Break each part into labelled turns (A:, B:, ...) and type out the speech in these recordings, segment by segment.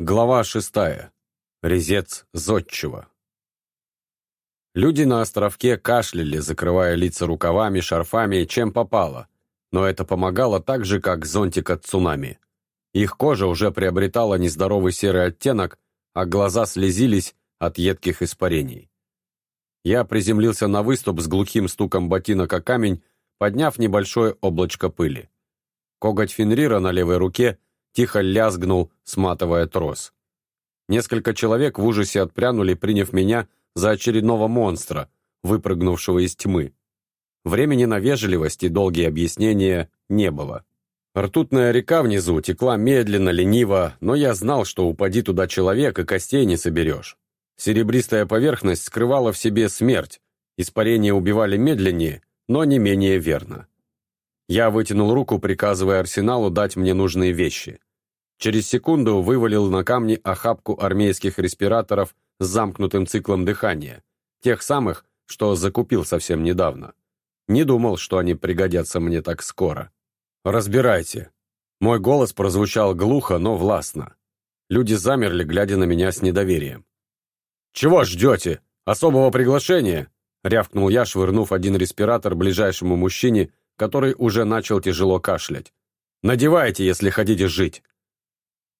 A: Глава шестая. Резец зодчего. Люди на островке кашляли, закрывая лица рукавами, шарфами, чем попало, но это помогало так же, как зонтик от цунами. Их кожа уже приобретала нездоровый серый оттенок, а глаза слезились от едких испарений. Я приземлился на выступ с глухим стуком ботинок о камень, подняв небольшое облачко пыли. Коготь Фенрира на левой руке тихо лязгнул, сматывая трос. Несколько человек в ужасе отпрянули, приняв меня за очередного монстра, выпрыгнувшего из тьмы. Времени на вежливость и долгие объяснения не было. Ртутная река внизу текла медленно, лениво, но я знал, что упади туда человек, и костей не соберешь. Серебристая поверхность скрывала в себе смерть, испарения убивали медленнее, но не менее верно. Я вытянул руку, приказывая арсеналу дать мне нужные вещи. Через секунду вывалил на камни охапку армейских респираторов с замкнутым циклом дыхания, тех самых, что закупил совсем недавно. Не думал, что они пригодятся мне так скоро. «Разбирайте». Мой голос прозвучал глухо, но властно. Люди замерли, глядя на меня с недоверием. «Чего ждете? Особого приглашения?» рявкнул я, швырнув один респиратор ближайшему мужчине, который уже начал тяжело кашлять. «Надевайте, если хотите жить!»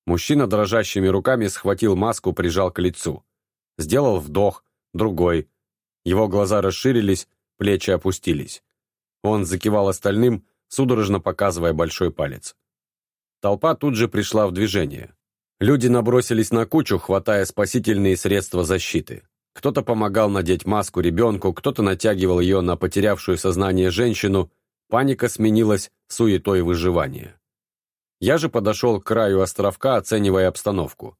A: Мужчина дрожащими руками схватил маску, прижал к лицу. Сделал вдох, другой. Его глаза расширились, плечи опустились. Он закивал остальным, судорожно показывая большой палец. Толпа тут же пришла в движение. Люди набросились на кучу, хватая спасительные средства защиты. Кто-то помогал надеть маску ребенку, кто-то натягивал ее на потерявшую сознание женщину, Паника сменилась суетой выживания. Я же подошел к краю островка, оценивая обстановку.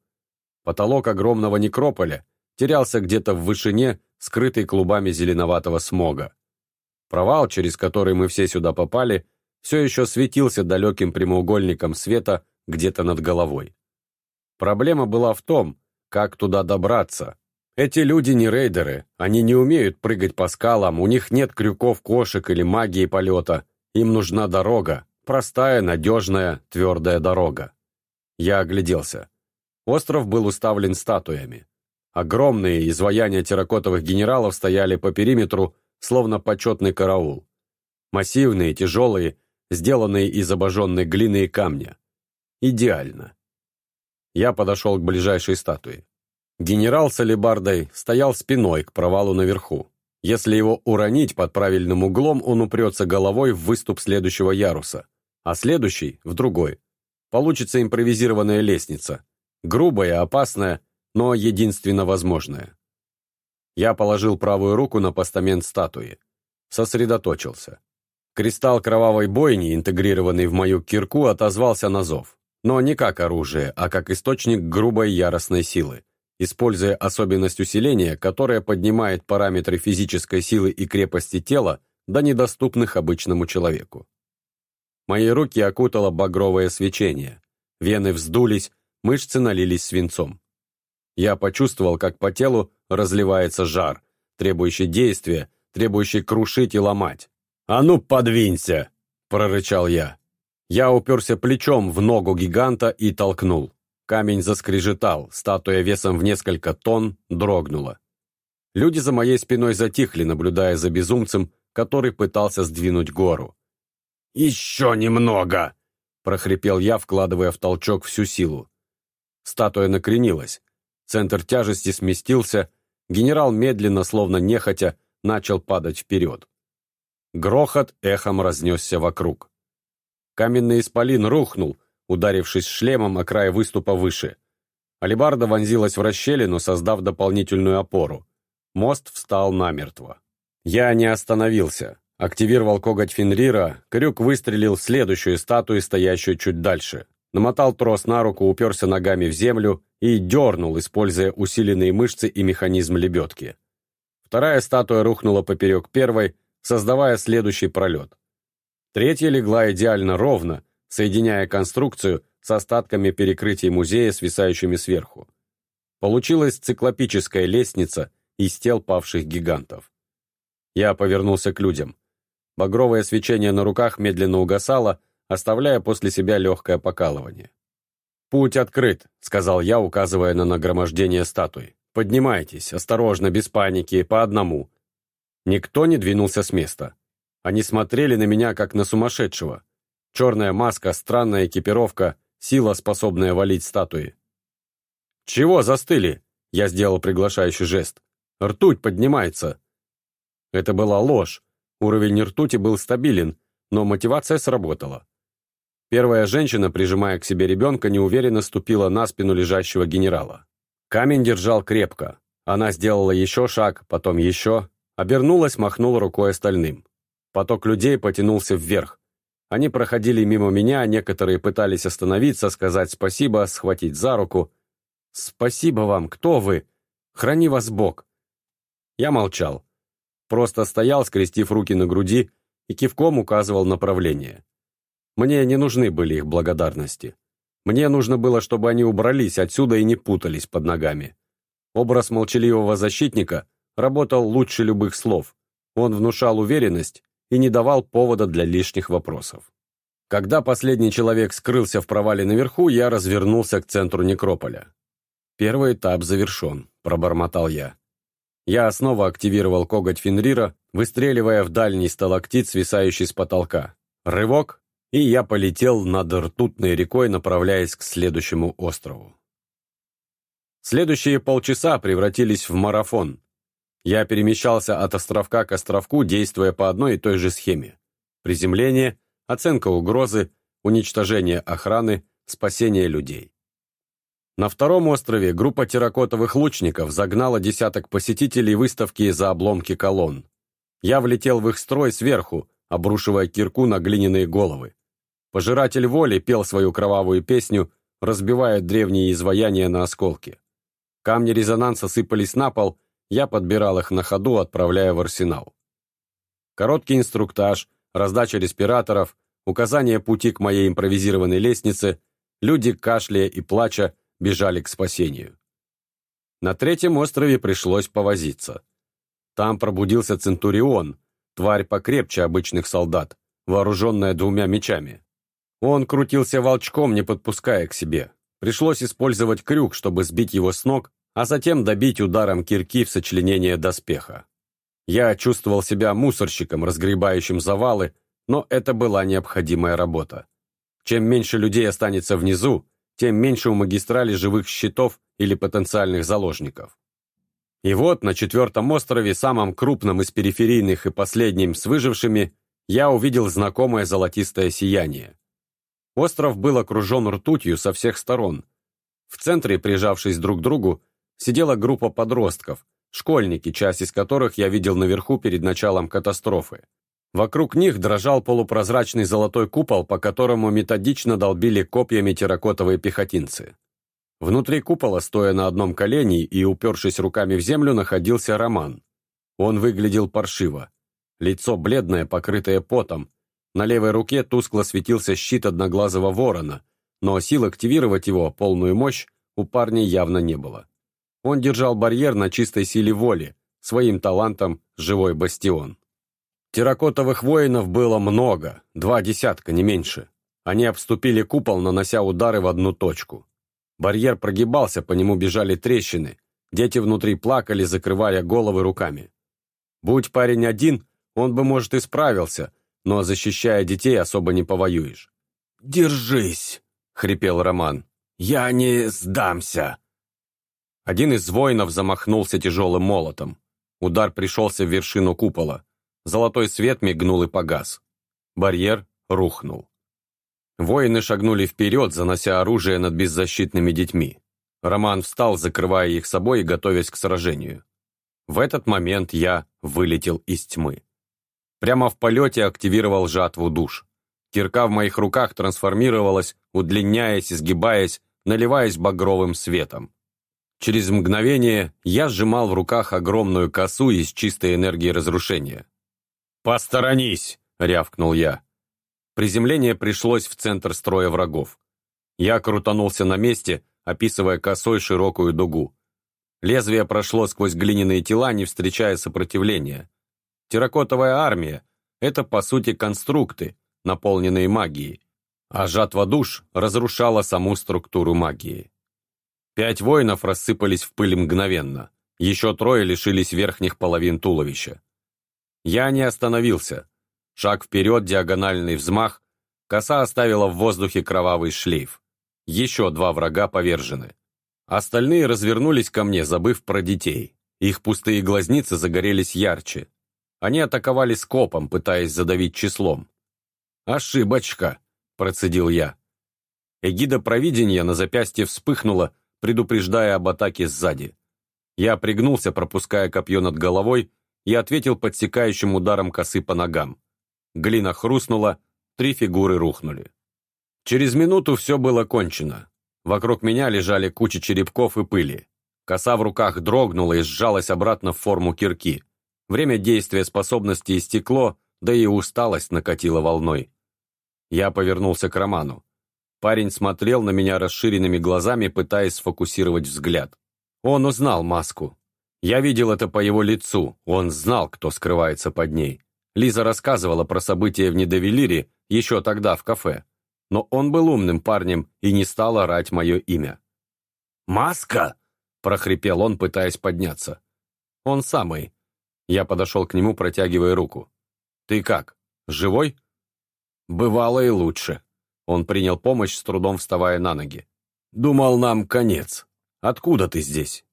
A: Потолок огромного некрополя терялся где-то в вышине, скрытый клубами зеленоватого смога. Провал, через который мы все сюда попали, все еще светился далеким прямоугольником света где-то над головой. Проблема была в том, как туда добраться, эти люди не рейдеры, они не умеют прыгать по скалам, у них нет крюков, кошек или магии полета. Им нужна дорога, простая, надежная, твердая дорога. Я огляделся. Остров был уставлен статуями. Огромные изваяния терракотовых генералов стояли по периметру, словно почетный караул. Массивные, тяжелые, сделанные из обожженной глины и камня. Идеально. Я подошел к ближайшей статуе. Генерал с алебардой стоял спиной к провалу наверху. Если его уронить под правильным углом, он упрется головой в выступ следующего яруса, а следующий — в другой. Получится импровизированная лестница. Грубая, опасная, но единственно возможная. Я положил правую руку на постамент статуи. Сосредоточился. Кристалл кровавой бойни, интегрированный в мою кирку, отозвался на зов. Но не как оружие, а как источник грубой яростной силы используя особенность усиления, которая поднимает параметры физической силы и крепости тела до недоступных обычному человеку. Мои руки окутало багровое свечение. Вены вздулись, мышцы налились свинцом. Я почувствовал, как по телу разливается жар, требующий действия, требующий крушить и ломать. «А ну, подвинься!» – прорычал я. Я уперся плечом в ногу гиганта и толкнул. Камень заскрежетал, статуя весом в несколько тонн дрогнула. Люди за моей спиной затихли, наблюдая за безумцем, который пытался сдвинуть гору. «Еще немного!» – прохрипел я, вкладывая в толчок всю силу. Статуя накренилась. Центр тяжести сместился, генерал медленно, словно нехотя, начал падать вперед. Грохот эхом разнесся вокруг. Каменный исполин рухнул, ударившись шлемом о край выступа выше. Алибарда вонзилась в расщелину, создав дополнительную опору. Мост встал намертво. Я не остановился. Активировал коготь Фенрира, крюк выстрелил в следующую статую, стоящую чуть дальше. Намотал трос на руку, уперся ногами в землю и дернул, используя усиленные мышцы и механизм лебедки. Вторая статуя рухнула поперек первой, создавая следующий пролет. Третья легла идеально ровно, соединяя конструкцию с остатками перекрытий музея, свисающими сверху. Получилась циклопическая лестница из тел павших гигантов. Я повернулся к людям. Багровое свечение на руках медленно угасало, оставляя после себя легкое покалывание. «Путь открыт», — сказал я, указывая на нагромождение статуй. «Поднимайтесь, осторожно, без паники, по одному». Никто не двинулся с места. Они смотрели на меня, как на сумасшедшего. Черная маска, странная экипировка, сила, способная валить статуи. «Чего застыли?» — я сделал приглашающий жест. «Ртуть поднимается». Это была ложь. Уровень ртути был стабилен, но мотивация сработала. Первая женщина, прижимая к себе ребенка, неуверенно ступила на спину лежащего генерала. Камень держал крепко. Она сделала еще шаг, потом еще. Обернулась, махнула рукой остальным. Поток людей потянулся вверх. Они проходили мимо меня, некоторые пытались остановиться, сказать спасибо, схватить за руку. «Спасибо вам, кто вы? Храни вас Бог!» Я молчал. Просто стоял, скрестив руки на груди, и кивком указывал направление. Мне не нужны были их благодарности. Мне нужно было, чтобы они убрались отсюда и не путались под ногами. Образ молчаливого защитника работал лучше любых слов. Он внушал уверенность и не давал повода для лишних вопросов. Когда последний человек скрылся в провале наверху, я развернулся к центру некрополя. «Первый этап завершен», — пробормотал я. Я снова активировал коготь Фенрира, выстреливая в дальний сталактит, свисающий с потолка. Рывок, и я полетел над ртутной рекой, направляясь к следующему острову. Следующие полчаса превратились в марафон. Я перемещался от островка к островку, действуя по одной и той же схеме. Приземление, оценка угрозы, уничтожение охраны, спасение людей. На втором острове группа терракотовых лучников загнала десяток посетителей выставки за обломки колонн. Я влетел в их строй сверху, обрушивая кирку на глиняные головы. Пожиратель воли пел свою кровавую песню, разбивая древние изваяния на осколки. Камни резонанса сыпались на пол, я подбирал их на ходу, отправляя в арсенал. Короткий инструктаж, раздача респираторов, указание пути к моей импровизированной лестнице, люди, кашляя и плача, бежали к спасению. На третьем острове пришлось повозиться. Там пробудился Центурион, тварь покрепче обычных солдат, вооруженная двумя мечами. Он крутился волчком, не подпуская к себе. Пришлось использовать крюк, чтобы сбить его с ног, а затем добить ударом кирки в сочленение доспеха. Я чувствовал себя мусорщиком, разгребающим завалы, но это была необходимая работа. Чем меньше людей останется внизу, тем меньше у магистрали живых щитов или потенциальных заложников. И вот на четвертом острове, самом крупном из периферийных и последним с выжившими, я увидел знакомое золотистое сияние. Остров был окружен ртутью со всех сторон. В центре, прижавшись друг к другу, сидела группа подростков, школьники, часть из которых я видел наверху перед началом катастрофы. Вокруг них дрожал полупрозрачный золотой купол, по которому методично долбили копьями терракотовые пехотинцы. Внутри купола, стоя на одном колене и упершись руками в землю, находился Роман. Он выглядел паршиво. Лицо бледное, покрытое потом, на левой руке тускло светился щит одноглазого ворона, но сил активировать его, полную мощь, у парня явно не было. Он держал барьер на чистой силе воли, своим талантом живой бастион. Терракотовых воинов было много, два десятка, не меньше. Они обступили купол, нанося удары в одну точку. Барьер прогибался, по нему бежали трещины. Дети внутри плакали, закрывая головы руками. Будь парень один, он бы, может, и справился, но защищая детей особо не повоюешь.
B: «Держись!» — хрипел Роман. «Я не сдамся!»
A: Один из воинов замахнулся тяжелым молотом. Удар пришелся в вершину купола. Золотой свет мигнул и погас. Барьер рухнул. Воины шагнули вперед, занося оружие над беззащитными детьми. Роман встал, закрывая их собой и готовясь к сражению. В этот момент я вылетел из тьмы. Прямо в полете активировал жатву душ. Кирка в моих руках трансформировалась, удлиняясь, изгибаясь, наливаясь багровым светом. Через мгновение я сжимал в руках огромную косу из чистой энергии разрушения. «Посторонись!» — рявкнул я. Приземление пришлось в центр строя врагов. Я крутанулся на месте, описывая косой широкую дугу. Лезвие прошло сквозь глиняные тела, не встречая сопротивления. Терракотовая армия — это, по сути, конструкты, наполненные магией. а жатва душ разрушала саму структуру магии. Пять воинов рассыпались в пыль мгновенно, еще трое лишились верхних половин туловища. Я не остановился. Шаг вперед, диагональный взмах, коса оставила в воздухе кровавый шлейф. Еще два врага повержены. Остальные развернулись ко мне, забыв про детей. Их пустые глазницы загорелись ярче. Они атаковали скопом, пытаясь задавить числом. «Ошибочка!» – процедил я. Эгида провидения на запястье вспыхнула, предупреждая об атаке сзади. Я пригнулся, пропуская копье над головой, и ответил подсекающим ударом косы по ногам. Глина хрустнула, три фигуры рухнули. Через минуту все было кончено. Вокруг меня лежали кучи черепков и пыли. Коса в руках дрогнула и сжалась обратно в форму кирки. Время действия способности истекло, да и усталость накатила волной. Я повернулся к Роману. Парень смотрел на меня расширенными глазами, пытаясь сфокусировать взгляд. Он узнал маску. Я видел это по его лицу, он знал, кто скрывается под ней. Лиза рассказывала про события в Недовелире еще тогда в кафе но он был умным парнем и не стал орать мое имя. «Маска!» – прохрипел он, пытаясь подняться. «Он самый». Я подошел к нему, протягивая руку. «Ты как, живой?» «Бывало и лучше». Он принял помощь, с трудом вставая на ноги. «Думал, нам конец. Откуда ты здесь?»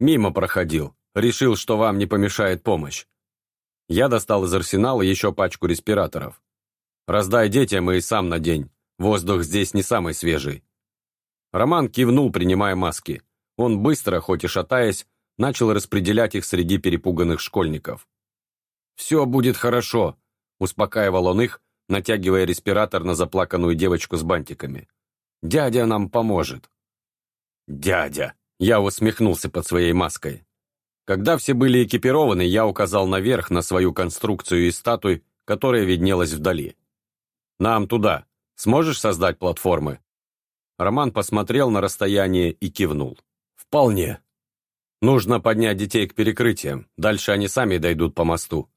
A: «Мимо проходил. Решил, что вам не помешает помощь». Я достал из арсенала еще пачку респираторов. Раздай детям и сам надень. Воздух здесь не самый свежий». Роман кивнул, принимая маски. Он быстро, хоть и шатаясь, начал распределять их среди перепуганных школьников. «Все будет хорошо», — успокаивал он их, натягивая респиратор на заплаканную девочку с бантиками. «Дядя нам поможет». «Дядя!» — я усмехнулся под своей маской. Когда все были экипированы, я указал наверх на свою конструкцию из статуй, которая виднелась вдали. «Нам туда. Сможешь создать платформы?» Роман посмотрел на расстояние и кивнул. «Вполне. Нужно поднять детей к перекрытиям, дальше они сами дойдут по мосту».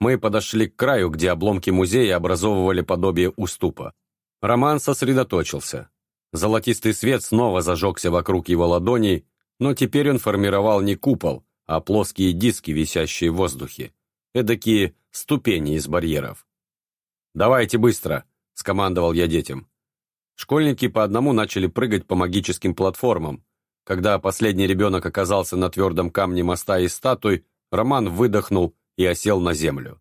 A: Мы подошли к краю, где обломки музея образовывали подобие уступа. Роман сосредоточился. Золотистый свет снова зажегся вокруг его ладоней, но теперь он формировал не купол, а плоские диски, висящие в воздухе. Эдакие ступени из барьеров. «Давайте быстро!» – скомандовал я детям. Школьники по одному начали прыгать по магическим платформам. Когда последний ребенок оказался на твердом камне моста из статуй, Роман выдохнул и осел на землю.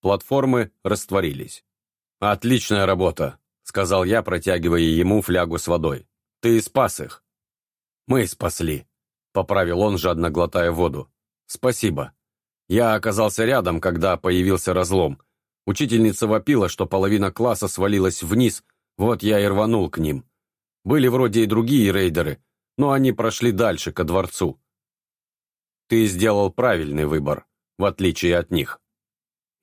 A: Платформы растворились. «Отличная работа», — сказал я, протягивая ему флягу с водой. «Ты спас их». «Мы спасли», — поправил он, жадно глотая воду. «Спасибо. Я оказался рядом, когда появился разлом, Учительница вопила, что половина класса свалилась вниз, вот я и рванул к ним. Были вроде и другие рейдеры, но они прошли дальше, ко дворцу. Ты сделал правильный выбор, в отличие от них.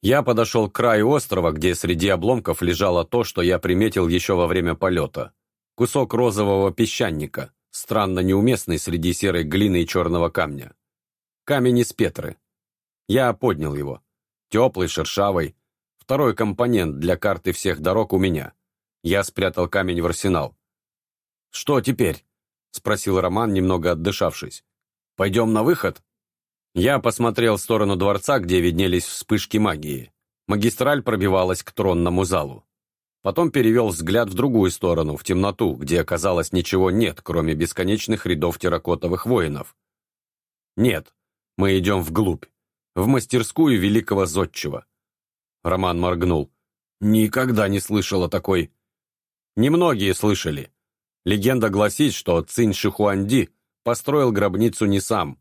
A: Я подошел к краю острова, где среди обломков лежало то, что я приметил еще во время полета. Кусок розового песчаника, странно неуместный среди серой глины и черного камня. Камень из Петры. Я поднял его. Теплый, шершавый, Второй компонент для карты всех дорог у меня. Я спрятал камень в арсенал. «Что теперь?» — спросил Роман, немного отдышавшись. «Пойдем на выход?» Я посмотрел в сторону дворца, где виднелись вспышки магии. Магистраль пробивалась к тронному залу. Потом перевел взгляд в другую сторону, в темноту, где, оказалось, ничего нет, кроме бесконечных рядов терракотовых воинов. Нет, мы идем вглубь, в мастерскую великого зодчего. Роман моргнул. «Никогда не слышал о такой...» Немногие слышали. Легенда гласит, что Цинь Шихуанди построил гробницу не сам.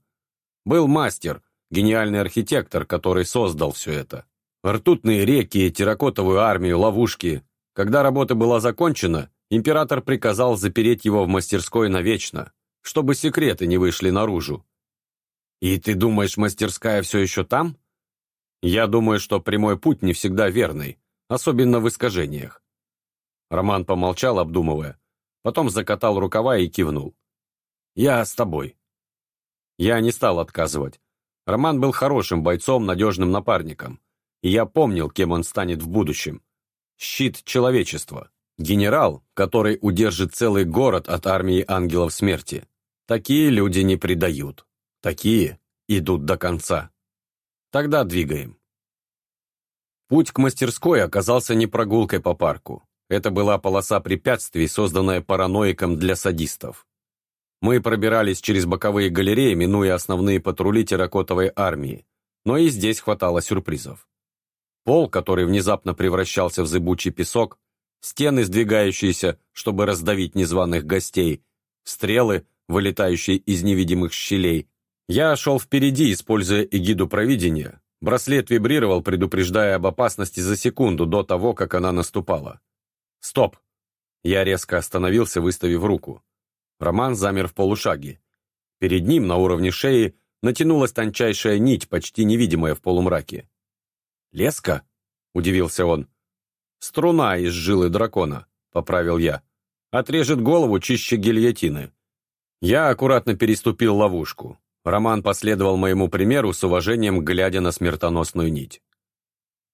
A: Был мастер, гениальный архитектор, который создал все это. Ртутные реки, терракотовую армию, ловушки. Когда работа была закончена, император приказал запереть его в мастерской навечно, чтобы секреты не вышли наружу. «И ты думаешь, мастерская все еще там?» Я думаю, что прямой путь не всегда верный, особенно в искажениях. Роман помолчал, обдумывая, потом закатал рукава и кивнул. «Я с тобой». Я не стал отказывать. Роман был хорошим бойцом, надежным напарником, и я помнил, кем он станет в будущем. Щит человечества. Генерал, который удержит целый город от армии ангелов смерти. Такие люди не предают. Такие идут до конца. Тогда двигаем. Путь к мастерской оказался не прогулкой по парку. Это была полоса препятствий, созданная параноиком для садистов. Мы пробирались через боковые галереи, минуя основные патрули терракотовой армии, но и здесь хватало сюрпризов. Пол, который внезапно превращался в зыбучий песок, стены, сдвигающиеся, чтобы раздавить незваных гостей, стрелы, вылетающие из невидимых щелей. Я шел впереди, используя эгиду провидения. Браслет вибрировал, предупреждая об опасности за секунду до того, как она наступала. «Стоп!» Я резко остановился, выставив руку. Роман замер в полушаге. Перед ним, на уровне шеи, натянулась тончайшая нить, почти невидимая в полумраке. «Леска?» — удивился он. «Струна из жилы дракона», — поправил я. «Отрежет голову чище гильотины». Я аккуратно переступил ловушку. Роман последовал моему примеру с уважением, глядя на смертоносную нить.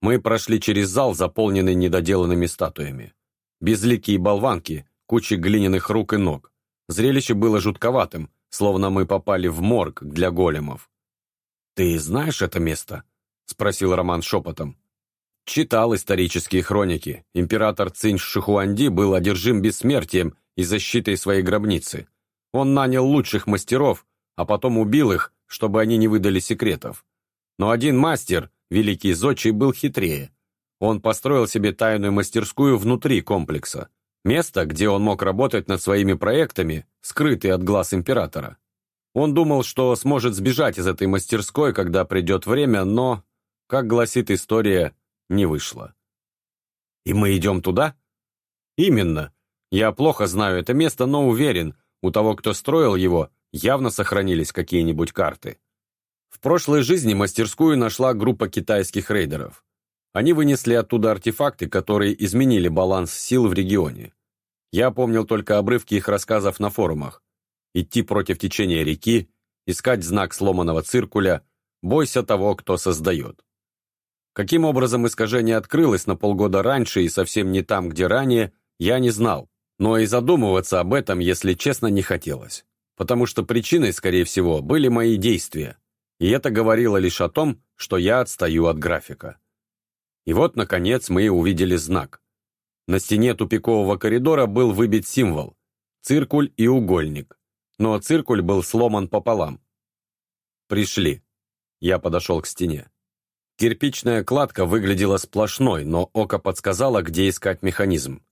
A: Мы прошли через зал, заполненный недоделанными статуями безликие болванки, куча глиняных рук и ног. Зрелище было жутковатым, словно мы попали в морг для големов. «Ты знаешь это место?» — спросил Роман шепотом. Читал исторические хроники. Император Цинь Шихуанди был одержим бессмертием и защитой своей гробницы. Он нанял лучших мастеров, а потом убил их, чтобы они не выдали секретов. Но один мастер, великий Зодчий, был хитрее. Он построил себе тайную мастерскую внутри комплекса. Место, где он мог работать над своими проектами, скрытый от глаз императора. Он думал, что сможет сбежать из этой мастерской, когда придет время, но, как гласит история, не вышло. «И мы идем туда?» «Именно. Я плохо знаю это место, но уверен, у того, кто строил его, явно сохранились какие-нибудь карты. В прошлой жизни мастерскую нашла группа китайских рейдеров. Они вынесли оттуда артефакты, которые изменили баланс сил в регионе. Я помнил только обрывки их рассказов на форумах. Идти против течения реки, искать знак сломанного циркуля, бойся того, кто создает. Каким образом искажение открылось на полгода раньше и совсем не там, где ранее, я не знал, но и задумываться об этом, если честно, не хотелось. Потому что причиной, скорее всего, были мои действия. И это говорило лишь о том, что я отстаю от графика. И вот, наконец, мы увидели знак. На стене тупикового коридора был выбит символ – циркуль и угольник. Но циркуль был сломан пополам. Пришли. Я подошел к стене. Кирпичная кладка выглядела сплошной, но око подсказало, где искать механизм.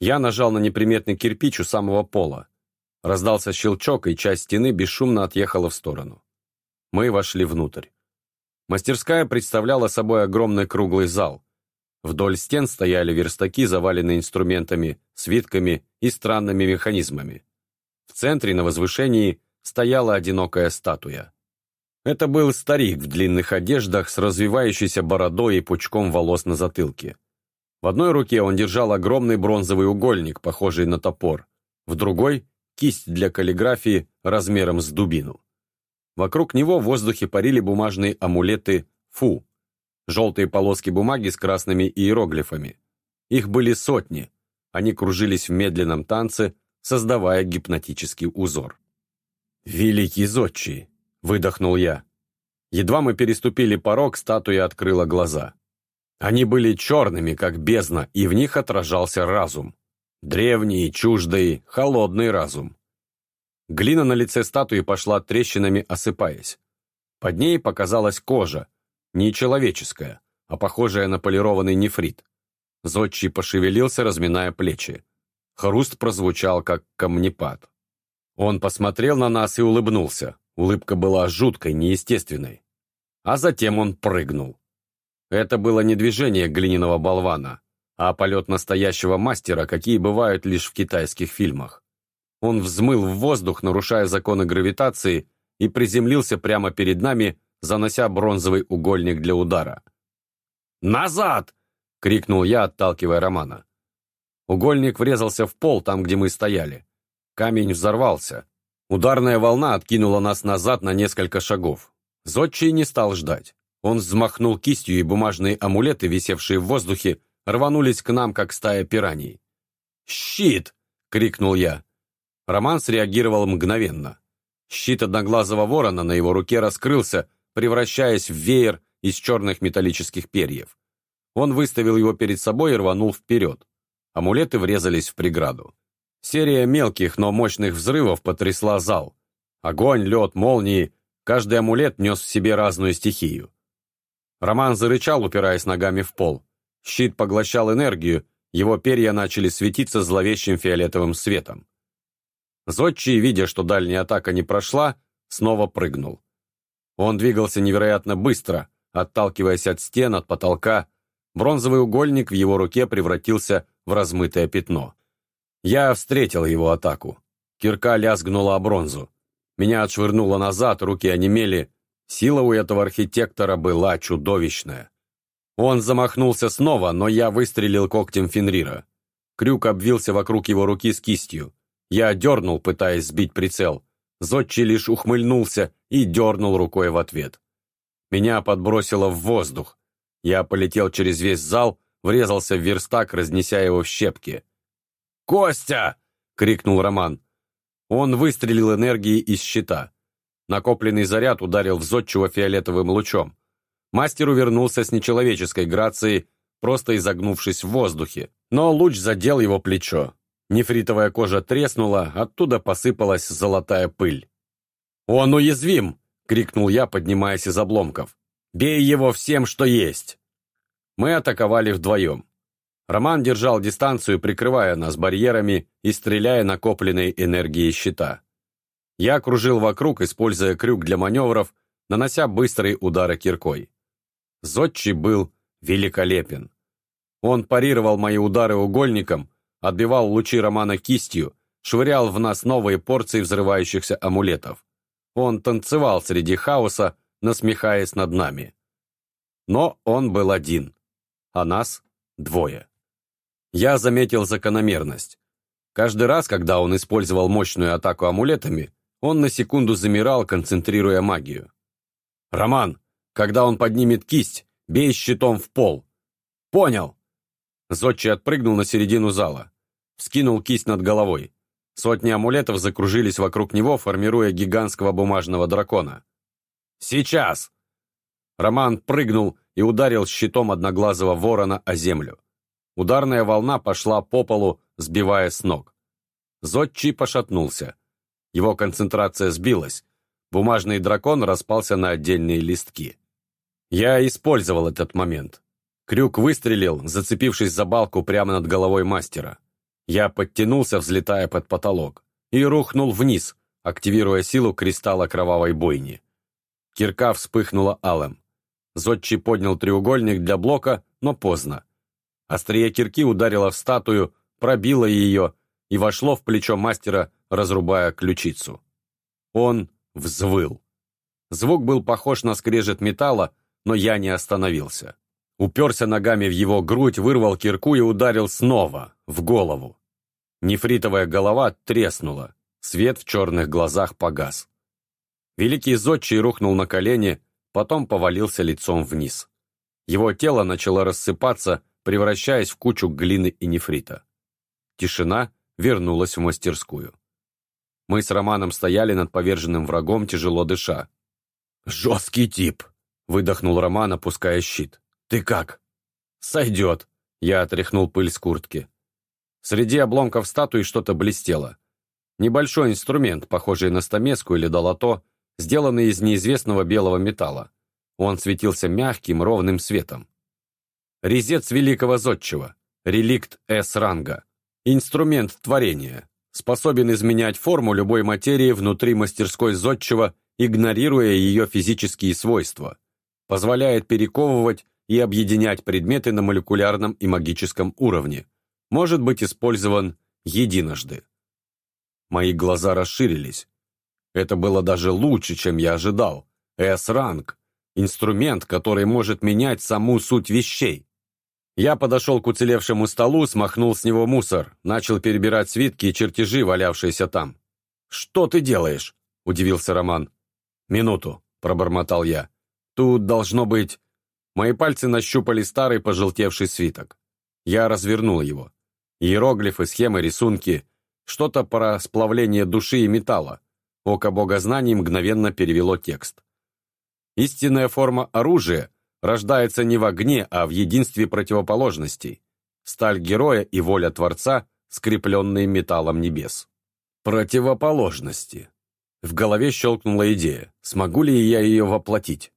A: Я нажал на неприметный кирпич у самого пола. Раздался щелчок, и часть стены бесшумно отъехала в сторону. Мы вошли внутрь. Мастерская представляла собой огромный круглый зал. Вдоль стен стояли верстаки, заваленные инструментами, свитками и странными механизмами. В центре на возвышении стояла одинокая статуя. Это был старик в длинных одеждах с развивающейся бородой и пучком волос на затылке. В одной руке он держал огромный бронзовый угольник, похожий на топор, в другой — кисть для каллиграфии размером с дубину. Вокруг него в воздухе парили бумажные амулеты «Фу», желтые полоски бумаги с красными иероглифами. Их были сотни, они кружились в медленном танце, создавая гипнотический узор. «Великий зодчий!» — выдохнул я. Едва мы переступили порог, статуя открыла глаза. Они были черными, как бездна, и в них отражался разум. Древний, чуждый, холодный разум. Глина на лице статуи пошла трещинами, осыпаясь. Под ней показалась кожа, не человеческая, а похожая на полированный нефрит. Зодчий пошевелился, разминая плечи. Хруст прозвучал, как камнепад. Он посмотрел на нас и улыбнулся. Улыбка была жуткой, неестественной. А затем он прыгнул. Это было не движение глиняного болвана, а полет настоящего мастера, какие бывают лишь в китайских фильмах. Он взмыл в воздух, нарушая законы гравитации, и приземлился прямо перед нами, занося бронзовый угольник для удара. «Назад!» — крикнул я, отталкивая Романа. Угольник врезался в пол там, где мы стояли. Камень взорвался. Ударная волна откинула нас назад на несколько шагов. Зодчий не стал ждать. Он взмахнул кистью, и бумажные амулеты, висевшие в воздухе, рванулись к нам, как стая пираний. «Щит!» — крикнул я. Роман среагировал мгновенно. Щит одноглазого ворона на его руке раскрылся, превращаясь в веер из черных металлических перьев. Он выставил его перед собой и рванул вперед. Амулеты врезались в преграду. Серия мелких, но мощных взрывов потрясла зал. Огонь, лед, молнии. Каждый амулет нес в себе разную стихию. Роман зарычал, упираясь ногами в пол. Щит поглощал энергию, его перья начали светиться зловещим фиолетовым светом. Зодчий, видя, что дальняя атака не прошла, снова прыгнул. Он двигался невероятно быстро, отталкиваясь от стен, от потолка. Бронзовый угольник в его руке превратился в размытое пятно. Я встретил его атаку. Кирка лязгнула о бронзу. Меня отшвырнуло назад, руки онемели. Сила у этого архитектора была чудовищная. Он замахнулся снова, но я выстрелил когтем Фенрира. Крюк обвился вокруг его руки с кистью. Я дернул, пытаясь сбить прицел. Зодчий лишь ухмыльнулся и дернул рукой в ответ. Меня подбросило в воздух. Я полетел через весь зал, врезался в верстак, разнеся его в щепки. «Костя!» — крикнул Роман. Он выстрелил энергией из щита. Накопленный заряд ударил в зодчего фиолетовым лучом. Мастер увернулся с нечеловеческой грацией, просто изогнувшись в воздухе, но луч задел его плечо. Нефритовая кожа треснула, оттуда посыпалась золотая пыль. «Он уязвим!» — крикнул я, поднимаясь из обломков. «Бей его всем, что есть!» Мы атаковали вдвоем. Роман держал дистанцию, прикрывая нас барьерами и стреляя накопленной энергией щита. Я кружил вокруг, используя крюк для маневров, нанося быстрые удары киркой. Зодчий был великолепен. Он парировал мои удары угольником, отбивал лучи Романа кистью, швырял в нас новые порции взрывающихся амулетов. Он танцевал среди хаоса, насмехаясь над нами. Но он был один, а нас двое. Я заметил закономерность. Каждый раз, когда он использовал мощную атаку амулетами, он на секунду замирал, концентрируя магию. «Роман, когда он поднимет кисть, бей щитом в пол!» «Понял!» Зодчий отпрыгнул на середину зала скинул кисть над головой. Сотни амулетов закружились вокруг него, формируя гигантского бумажного дракона. «Сейчас!» Роман прыгнул и ударил щитом одноглазого ворона о землю. Ударная волна пошла по полу, сбивая с ног. Зодчий пошатнулся. Его концентрация сбилась. Бумажный дракон распался на отдельные листки. Я использовал этот момент. Крюк выстрелил, зацепившись за балку прямо над головой мастера. Я подтянулся, взлетая под потолок, и рухнул вниз, активируя силу кристалла кровавой бойни. Кирка вспыхнула алым. Зодчий поднял треугольник для блока, но поздно. Острие кирки ударило в статую, пробило ее и вошло в плечо мастера, разрубая ключицу. Он взвыл. Звук был похож на скрежет металла, но я не остановился. Уперся ногами в его грудь, вырвал кирку и ударил снова, в голову. Нефритовая голова треснула, свет в черных глазах погас. Великий зодчий рухнул на колени, потом повалился лицом вниз. Его тело начало рассыпаться, превращаясь в кучу глины и нефрита. Тишина вернулась в мастерскую. Мы с Романом стояли над поверженным врагом, тяжело дыша. «Жесткий тип!» — выдохнул Роман, опуская щит. «Ты как?» «Сойдет!» — я отряхнул пыль с куртки. Среди обломков статуи что-то блестело. Небольшой инструмент, похожий на стамеску или долото, сделанный из неизвестного белого металла. Он светился мягким, ровным светом. Резец великого зодчего. Реликт С-ранга. Инструмент творения. Способен изменять форму любой материи внутри мастерской зодчего, игнорируя ее физические свойства. Позволяет перековывать и объединять предметы на молекулярном и магическом уровне может быть использован единожды. Мои глаза расширились. Это было даже лучше, чем я ожидал. S-ранг – инструмент, который может менять саму суть вещей. Я подошел к уцелевшему столу, смахнул с него мусор, начал перебирать свитки и чертежи, валявшиеся там. «Что ты делаешь?» – удивился Роман. «Минуту», – пробормотал я. «Тут должно быть...» Мои пальцы нащупали старый пожелтевший свиток. Я развернул его. Иероглифы, схемы, рисунки, что-то про сплавление души и металла. Око богознаний мгновенно перевело текст. Истинная форма оружия рождается не в огне, а в единстве противоположностей. Сталь героя и воля Творца, скрепленные металлом небес. Противоположности. В голове щелкнула идея, смогу ли я ее воплотить.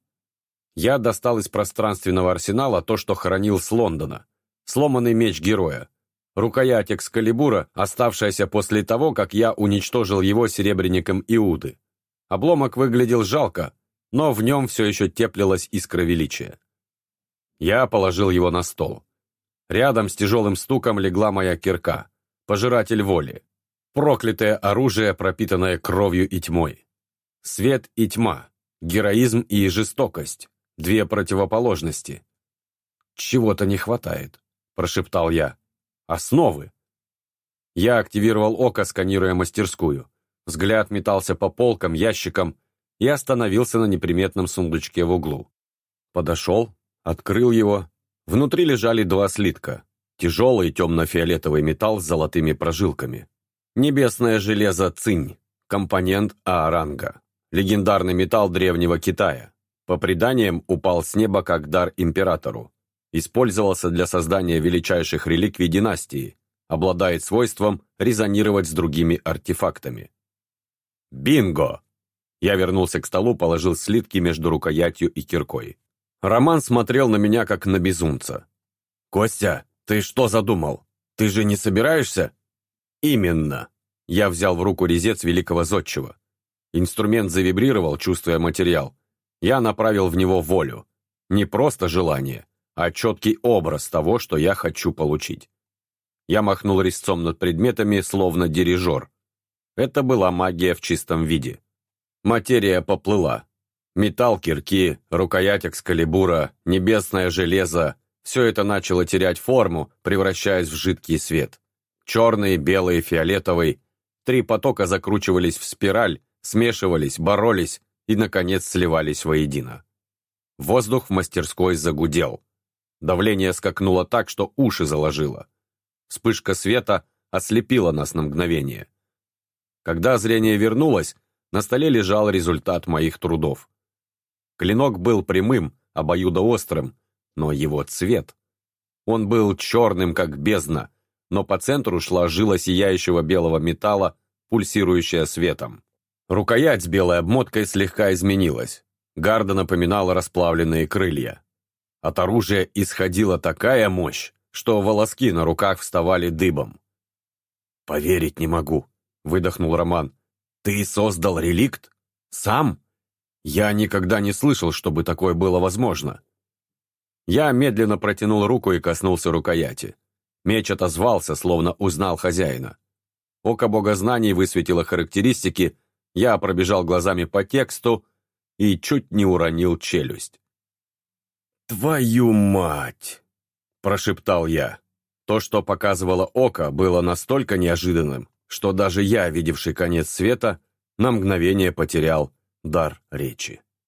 A: Я достал из пространственного арсенала то, что хранил с Лондона. Сломанный меч героя. Рукоять Экскалибура, оставшаяся после того, как я уничтожил его серебряником Иуды. Обломок выглядел жалко, но в нем все еще теплилась искра величия. Я положил его на стол. Рядом с тяжелым стуком легла моя кирка, пожиратель воли. Проклятое оружие, пропитанное кровью и тьмой. Свет и тьма, героизм и жестокость, две противоположности. «Чего-то не хватает», – прошептал я. «Основы». Я активировал око, сканируя мастерскую. Взгляд метался по полкам, ящикам и остановился на неприметном сундучке в углу. Подошел, открыл его. Внутри лежали два слитка. Тяжелый темно-фиолетовый металл с золотыми прожилками. Небесное железо цинь, компонент А-ранга. Легендарный металл древнего Китая. По преданиям, упал с неба как дар императору. Использовался для создания величайших реликвий династии. Обладает свойством резонировать с другими артефактами. Бинго! Я вернулся к столу, положил слитки между рукоятью и киркой. Роман смотрел на меня, как на безумца. «Костя, ты что задумал? Ты же не собираешься?» «Именно!» Я взял в руку резец великого зодчего. Инструмент завибрировал, чувствуя материал. Я направил в него волю. Не просто желание, а четкий образ того, что я хочу получить. Я махнул резцом над предметами, словно дирижер. Это была магия в чистом виде. Материя поплыла. Металл кирки, рукоять экскалибура, небесное железо – все это начало терять форму, превращаясь в жидкий свет. Черный, белый, фиолетовый. Три потока закручивались в спираль, смешивались, боролись и, наконец, сливались воедино. Воздух в мастерской загудел. Давление скакнуло так, что уши заложило. Вспышка света ослепила нас на мгновение. Когда зрение вернулось, на столе лежал результат моих трудов. Клинок был прямым, обоюдоострым, но его цвет... Он был черным, как бездна, но по центру шла жила сияющего белого металла, пульсирующая светом. Рукоять с белой обмоткой слегка изменилась. Гарда напоминала расплавленные крылья. От оружия исходила такая мощь, что волоски на руках вставали дыбом. «Поверить не могу», — выдохнул Роман. «Ты создал реликт? Сам? Я никогда не слышал, чтобы такое было возможно». Я медленно протянул руку и коснулся рукояти. Меч отозвался, словно узнал хозяина. Око богознаний высветило характеристики, я пробежал глазами по тексту и чуть не уронил челюсть. «Твою мать!» – прошептал я. То, что показывало око, было настолько неожиданным, что даже я, видевший конец света, на мгновение потерял дар речи.